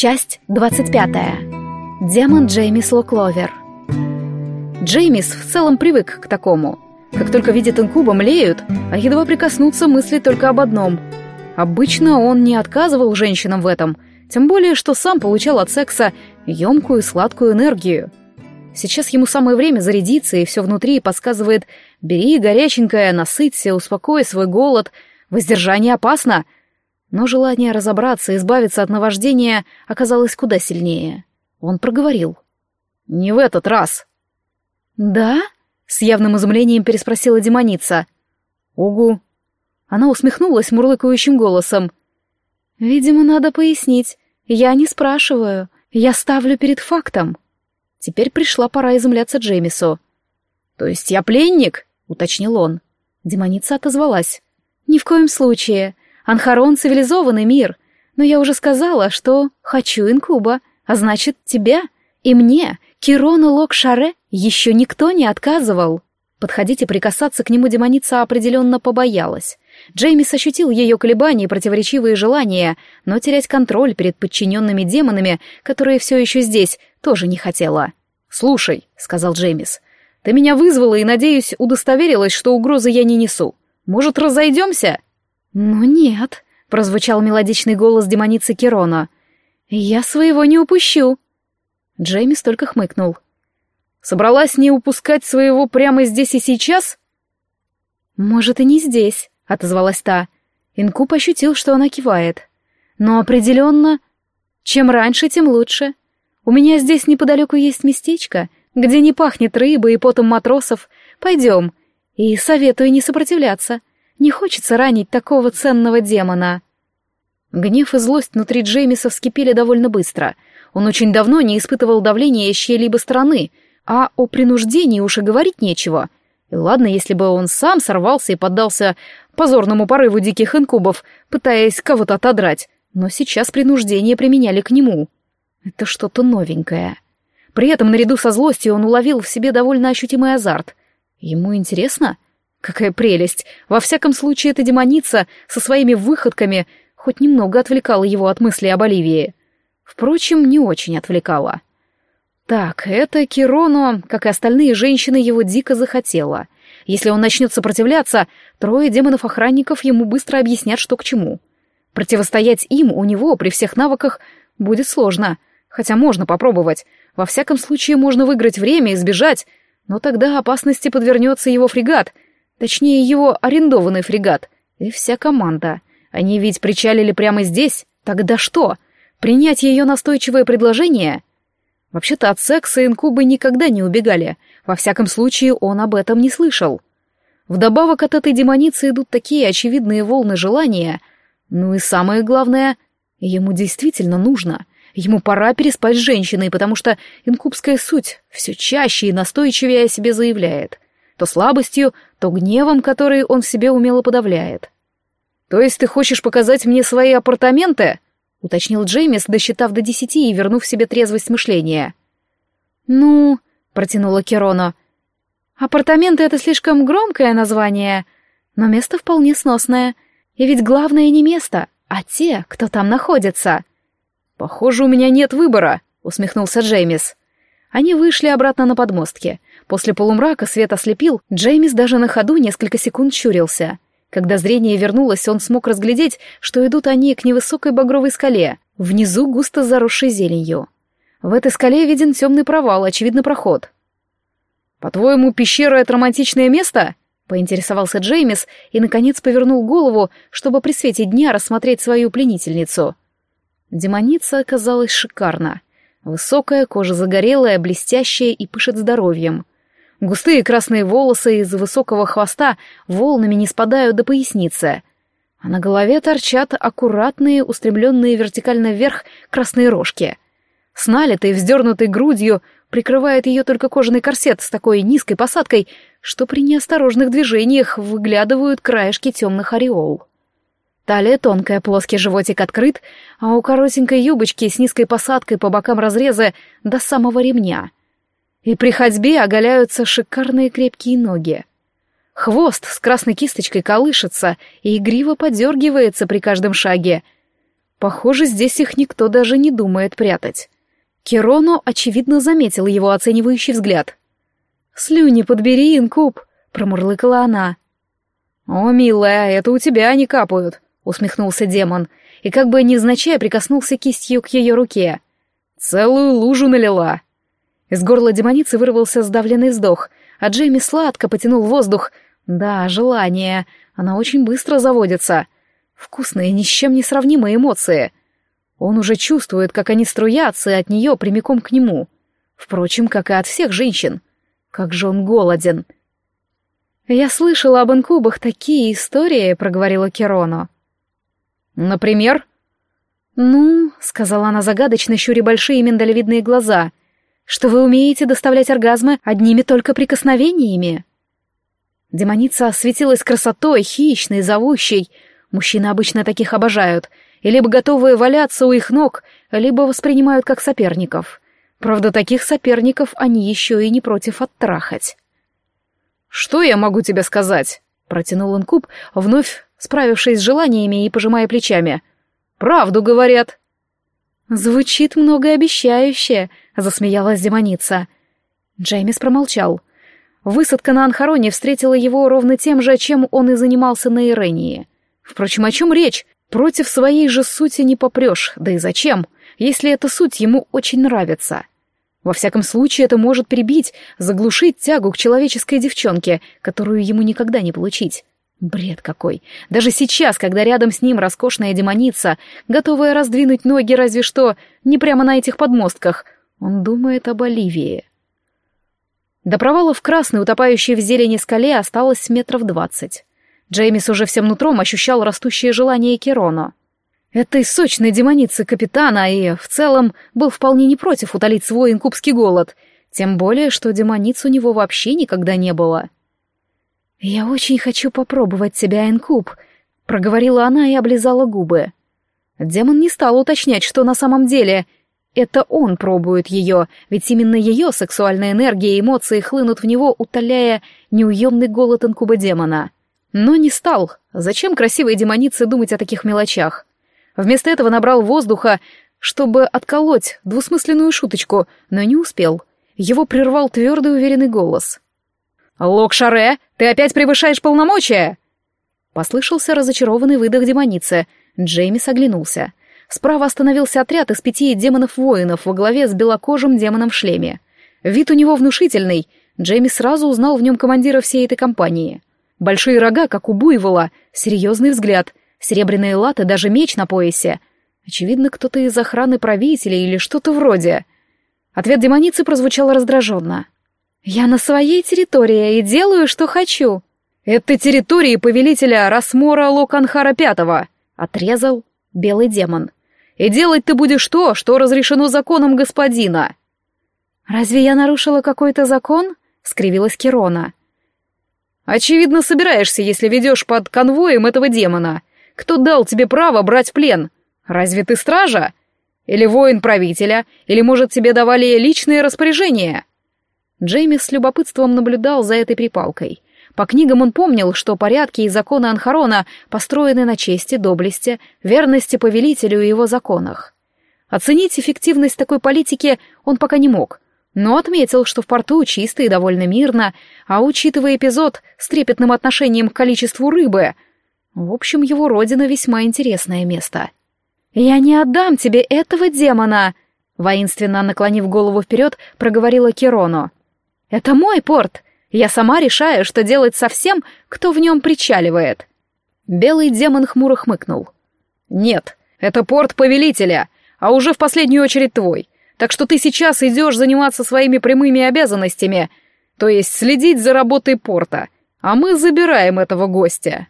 Часть 25. Демон Джеймис Локловер. Джеймис в целом привык к такому. Как только видит инкуба, млеют, а едва прикоснуться мысли только об одном. Обычно он не отказывал женщинам в этом, тем более, что сам получал от секса емкую сладкую энергию. Сейчас ему самое время зарядиться, и все внутри подсказывает «бери, горяченькое, насыться, успокой свой голод, воздержание опасно», но желание разобраться и избавиться от наваждения оказалось куда сильнее. Он проговорил. «Не в этот раз». «Да?» — с явным изумлением переспросила демоница. «Угу». Она усмехнулась мурлыкающим голосом. «Видимо, надо пояснить. Я не спрашиваю. Я ставлю перед фактом». Теперь пришла пора изумляться Джеймису. «То есть я пленник?» — уточнил он. Демоница отозвалась. «Ни в коем случае. Анхарон — цивилизованный мир, но я уже сказала, что хочу инкуба, а значит, тебя и мне, Кирону Локшаре, еще никто не отказывал. Подходить и прикасаться к нему демоница определенно побоялась. Джеймис ощутил ее колебания и противоречивые желания, но терять контроль перед подчиненными демонами, которые все еще здесь, тоже не хотела. «Слушай», — сказал Джеймис, — «ты меня вызвала и, надеюсь, удостоверилась, что угрозы я не несу. Может, разойдемся?» «Ну нет», — прозвучал мелодичный голос демоницы Кирона. «Я своего не упущу». Джеймис только хмыкнул. «Собралась не упускать своего прямо здесь и сейчас?» «Может, и не здесь», — отозвалась та. Инкуб ощутил, что она кивает. «Но определенно, чем раньше, тем лучше. У меня здесь неподалеку есть местечко, где не пахнет рыбой и потом матросов. Пойдем. И советую не сопротивляться. Не хочется ранить такого ценного демона. Гнев и злость внутри Джеймиса вскипели довольно быстро. Он очень давно не испытывал давления чьей-либо стороны, а о принуждении уж и говорить нечего. И ладно, если бы он сам сорвался и поддался позорному порыву диких инкубов, пытаясь кого-то отодрать, но сейчас принуждение применяли к нему. Это что-то новенькое. При этом наряду со злостью он уловил в себе довольно ощутимый азарт. Ему интересно — Какая прелесть! Во всяком случае, эта демоница со своими выходками хоть немного отвлекала его от мыслей об Оливии. Впрочем, не очень отвлекала. Так, это Кироно, как и остальные женщины, его дико захотела. Если он начнет сопротивляться, трое демонов-охранников ему быстро объяснят, что к чему. Противостоять им у него при всех навыках будет сложно, хотя можно попробовать. Во всяком случае, можно выиграть время и сбежать, но тогда опасности подвернется его фрегат — Точнее, его арендованный фрегат. И вся команда. Они ведь причалили прямо здесь. Тогда что? Принять ее настойчивое предложение? Вообще-то от секса инкубы никогда не убегали. Во всяком случае, он об этом не слышал. Вдобавок от этой демоницы идут такие очевидные волны желания. Ну и самое главное, ему действительно нужно. Ему пора переспать с женщиной, потому что инкубская суть все чаще и настойчивее о себе заявляет — то слабостью, то гневом, который он в себе умело подавляет. «То есть ты хочешь показать мне свои апартаменты?» — уточнил Джеймис, досчитав до десяти и вернув себе трезвость мышления. «Ну...» — протянула Керона. «Апартаменты — это слишком громкое название, но место вполне сносное. И ведь главное не место, а те, кто там находится». «Похоже, у меня нет выбора», — усмехнулся Джеймис. Они вышли обратно на подмостки. После полумрака свет ослепил, Джеймис даже на ходу несколько секунд щурился. Когда зрение вернулось, он смог разглядеть, что идут они к невысокой багровой скале, внизу густо заросшей зеленью. В этой скале виден темный провал, очевидно, проход. «По-твоему, пещера — это романтичное место?» — поинтересовался Джеймис и, наконец, повернул голову, чтобы при свете дня рассмотреть свою пленительницу. Демоница оказалась шикарна. Высокая, кожа загорелая, блестящая и пышет здоровьем. Густые красные волосы из высокого хвоста волнами не спадают до поясницы, а на голове торчат аккуратные, устремленные вертикально вверх красные рожки. С налитой, вздернутой грудью прикрывает ее только кожаный корсет с такой низкой посадкой, что при неосторожных движениях выглядывают краешки темных ореол. Талия тонкая, плоский животик открыт, а у коротенькой юбочки с низкой посадкой по бокам разреза до самого ремня — и при ходьбе оголяются шикарные крепкие ноги. Хвост с красной кисточкой колышется и игриво подергивается при каждом шаге. Похоже, здесь их никто даже не думает прятать. Кироно, очевидно, заметил его оценивающий взгляд. «Слюни подбери, инкуб», — промурлыкала она. «О, милая, это у тебя они капают», — усмехнулся демон, и как бы невзначай прикоснулся кистью к ее руке. «Целую лужу налила». Из горла демоницы вырвался сдавленный вздох, а Джейми сладко потянул воздух. Да, желание. Она очень быстро заводится. Вкусные, ни с чем не сравнимые эмоции. Он уже чувствует, как они струятся от нее прямиком к нему. Впрочем, как и от всех женщин. Как же он голоден. «Я слышала об инкубах такие истории», — проговорила Кероно. «Например?» «Ну», — сказала она загадочно, щуря большие миндалевидные глаза, «что вы умеете доставлять оргазмы одними только прикосновениями». Демоница осветилась красотой, хищной, зовущей. Мужчины обычно таких обожают, и либо готовые валяться у их ног, либо воспринимают как соперников. Правда, таких соперников они еще и не против оттрахать. «Что я могу тебе сказать?» — протянул инкуб, вновь справившись с желаниями и пожимая плечами. «Правду говорят». «Звучит многообещающе», — засмеялась демоница. Джеймис промолчал. Высадка на Анхароне встретила его ровно тем же, чем он и занимался на Ирении. Впрочем, о чем речь? Против своей же сути не попрешь, да и зачем, если эта суть ему очень нравится. Во всяком случае, это может прибить, заглушить тягу к человеческой девчонке, которую ему никогда не получить. Бред какой. Даже сейчас, когда рядом с ним роскошная демоница, готовая раздвинуть ноги разве что не прямо на этих подмостках, он думает об Оливии. До провала в красной, утопающей в зелени скале, осталось метров двадцать. Джеймис уже всем нутром ощущал растущее желание Керону этой сочной демоницы капитана и, в целом, был вполне не против утолить свой инкубский голод, тем более, что демониц у него вообще никогда не было. «Я очень хочу попробовать тебя, инкуб», — проговорила она и облизала губы. Демон не стал уточнять, что на самом деле это он пробует ее, ведь именно ее сексуальная энергия и эмоции хлынут в него, утоляя неуемный голод инкуба демона. Но не стал. Зачем красивой демонице думать о таких мелочах? Вместо этого набрал воздуха, чтобы отколоть двусмысленную шуточку, но не успел. Его прервал твердый уверенный голос. «Лок-Шаре, ты опять превышаешь полномочия!» Послышался разочарованный выдох демоницы. Джеймис оглянулся. Справа остановился отряд из пяти демонов-воинов во главе с белокожим демоном в шлеме. Вид у него внушительный. Джеймис сразу узнал в нем командира всей этой компании. Большие рога, как у буйвола, серьезный взгляд, серебряные латы, даже меч на поясе. Очевидно, кто-то из охраны правителя или что-то вроде. Ответ демоницы прозвучал раздраженно. «Я на своей территории и делаю, что хочу». «Это территории повелителя Расмора Локанхара Пятого», — отрезал белый демон. «И делать ты будешь то, что разрешено законом господина». «Разве я нарушила какой-то закон?» — скривилась Кирона. «Очевидно, собираешься, если ведешь под конвоем этого демона. Кто дал тебе право брать плен? Разве ты стража? Или воин правителя? Или, может, тебе давали личные распоряжения?» Джейми с любопытством наблюдал за этой припалкой. По книгам он помнил, что порядки и законы Анхарона построены на чести, доблести, верности повелителю и его законах. Оценить эффективность такой политики он пока не мог, но отметил, что в порту чисто и довольно мирно, а учитывая эпизод с трепетным отношением к количеству рыбы — в общем, его родина весьма интересное место. «Я не отдам тебе этого демона!» Воинственно наклонив голову вперед, проговорила Кироно. «Это мой порт! Я сама решаю, что делать со всем, кто в нем причаливает!» Белый демон хмуро хмыкнул. «Нет, это порт повелителя, а уже в последнюю очередь твой. Так что ты сейчас идешь заниматься своими прямыми обязанностями, то есть следить за работой порта, а мы забираем этого гостя».